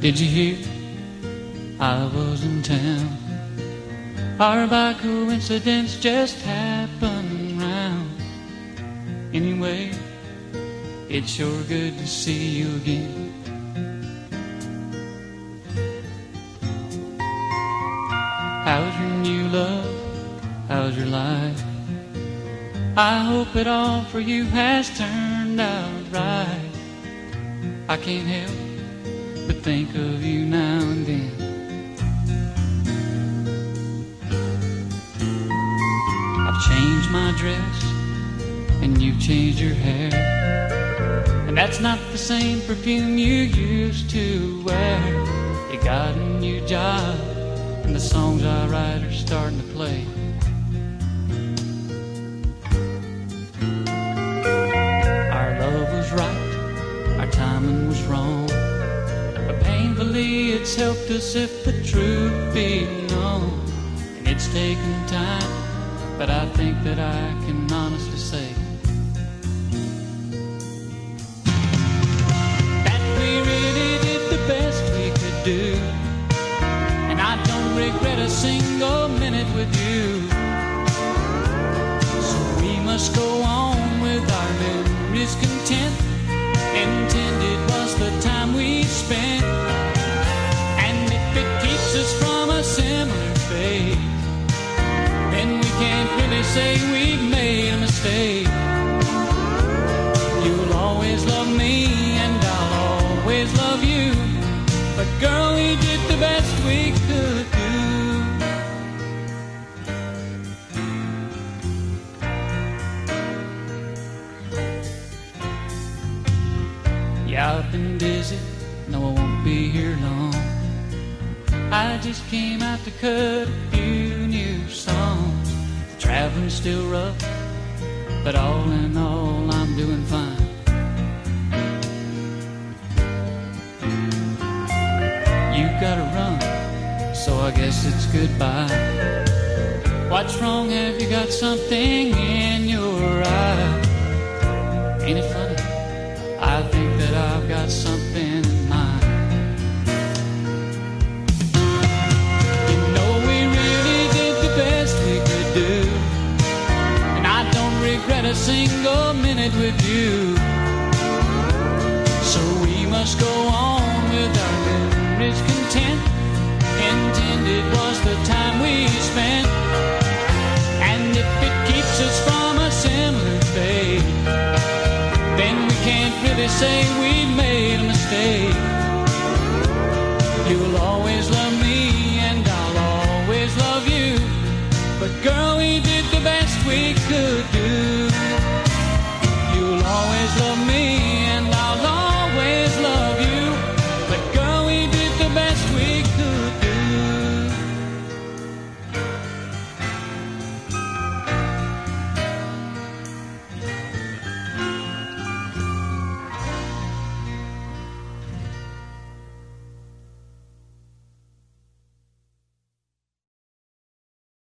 Did you hear? I was in town. Our by coincidence just happened round. Anyway, it's sure good to see you again. How's your new love? How's your life? I hope it all for you has turned out right. I can't help but think of you now and then. I've changed my dress, and you've changed your hair. And that's not the same perfume you used to wear. You got a new job, and the songs I write are starting to play. Painfully, it's helped us if the truth be known. And it's taken time, but I think that I can honestly say that we really did the best we could do. And I don't regret a single minute with you. So we must go on with our memories content. Intended say we've made a mistake. You'll always love me, and I'll always love you. But girl, we did the best we could do. Yeah, I've been busy. No, I won't be here long. I just came out to cut a few. Traveling's still rough, but all in all, I'm doing fine. You gotta run, so I guess it's goodbye. What's wrong? Have you got something in your eye? Ain't it funny? I think a single minute with you. So we must go on with our memories content. Intended was the time we spent. And if it keeps us from a similar fate, then we can't really say we made a mistake. You'll always love me and I'll always love you. But girl, we did the best we could